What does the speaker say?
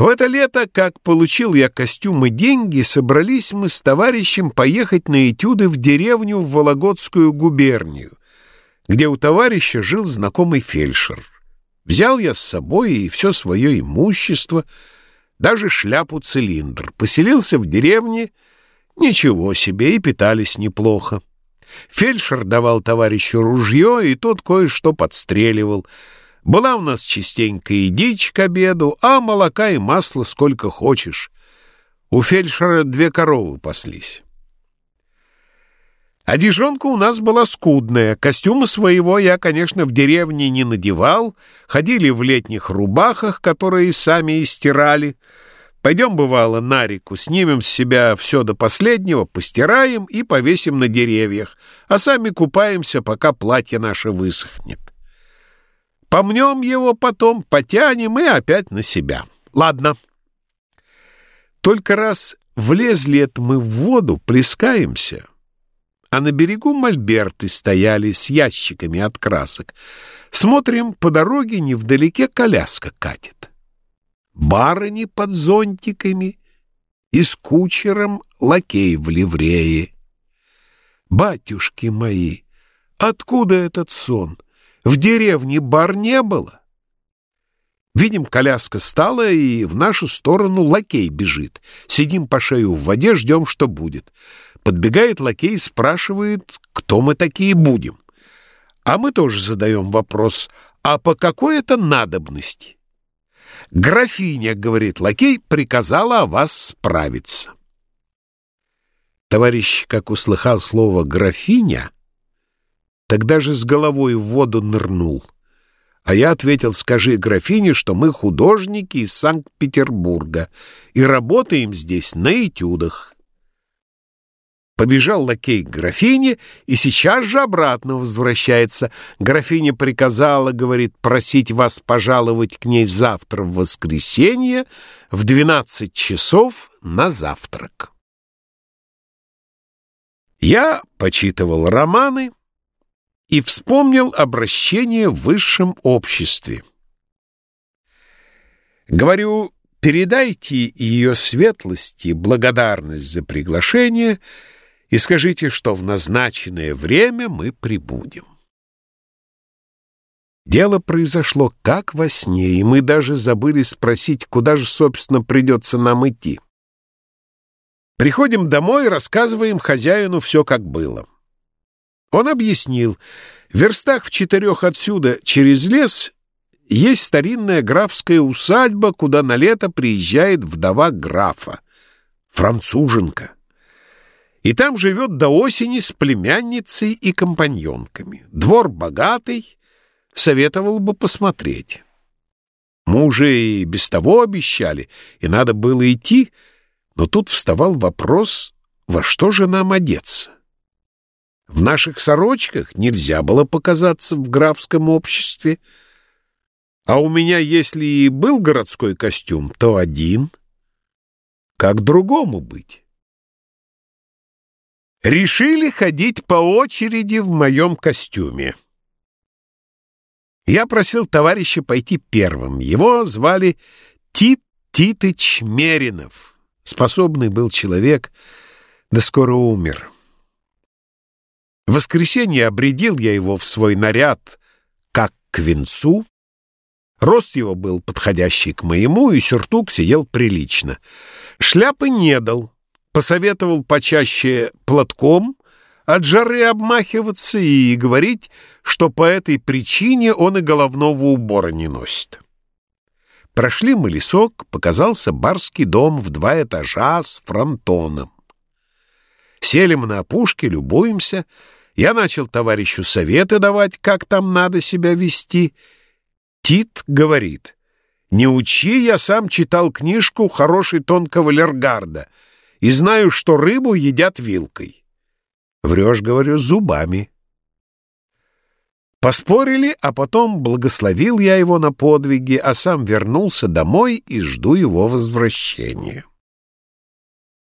В это лето, как получил я костюм и деньги, собрались мы с товарищем поехать на этюды в деревню в Вологодскую губернию, где у товарища жил знакомый фельдшер. Взял я с собой и все свое имущество, даже шляпу-цилиндр. Поселился в деревне, ничего себе, и питались неплохо. Фельдшер давал товарищу ружье, и тот кое-что подстреливал — была у нас частенько и дичь к обеду, а молока и масла сколько хочешь. У фельдшера две коровы паслись. Одежонка у нас была скудная. Костюма своего я, конечно, в деревне не надевал. Ходили в летних рубахах, которые сами и стирали. Пойдем, бывало, на реку, снимем с себя все до последнего, постираем и повесим на деревьях, а сами купаемся, пока платье наше высохнет. Помнем его потом, потянем и опять на себя. Ладно. Только раз влезли это мы в воду, плескаемся, а на берегу мольберты стояли с ящиками от красок. Смотрим, по дороге невдалеке коляска катит. Барыни под зонтиками и с кучером лакей в ливрее. Батюшки мои, откуда этот сон? — в деревне бар не было. Видим, коляска стала, и в нашу сторону лакей бежит. Сидим по шею в воде, ждем, что будет. Подбегает лакей спрашивает, кто мы такие будем. А мы тоже задаем вопрос, а по какой это надобности? Графиня, говорит лакей, приказала о вас справиться. Товарищ, как услыхал слово «графиня», Тогда же с головой в воду нырнул. А я ответил, скажи графине, что мы художники из Санкт-Петербурга и работаем здесь на этюдах. Побежал лакей к графине и сейчас же обратно возвращается. Графиня приказала, говорит, просить вас пожаловать к ней завтра в воскресенье в двенадцать часов на завтрак. Я почитывал романы, и вспомнил обращение в высшем обществе. Говорю, передайте ее светлости благодарность за приглашение и скажите, что в назначенное время мы прибудем. Дело произошло как во сне, и мы даже забыли спросить, куда же, собственно, придется нам идти. Приходим домой и рассказываем хозяину все, как было. Он объяснил, в верстах в четырех отсюда через лес есть старинная графская усадьба, куда на лето приезжает вдова графа, француженка. И там живет до осени с племянницей и компаньонками. Двор богатый, советовал бы посмотреть. Мы и без того обещали, и надо было идти, но тут вставал вопрос, во что же нам одеться. В наших сорочках нельзя было показаться в графском обществе. А у меня, если и был городской костюм, то один. Как другому быть? Решили ходить по очереди в моем костюме. Я просил товарища пойти первым. Его звали Тит Титыч Меринов. Способный был человек, да скоро умер. В воскресенье обредил я его в свой наряд, как к венцу. Рост его был подходящий к моему, и сюртук сидел прилично. Шляпы не дал, посоветовал почаще платком от жары обмахиваться и говорить, что по этой причине он и головного убора не носит. Прошли мы лесок, показался барский дом в два этажа с фронтоном. Сели мы на опушке, любуемся — я начал товарищу советы давать, как там надо себя вести. Тит говорит, «Не учи, я сам читал книжку хорошей тонкого Лергарда и знаю, что рыбу едят вилкой». Врешь, говорю, зубами. Поспорили, а потом благословил я его на подвиги, а сам вернулся домой и жду его возвращения.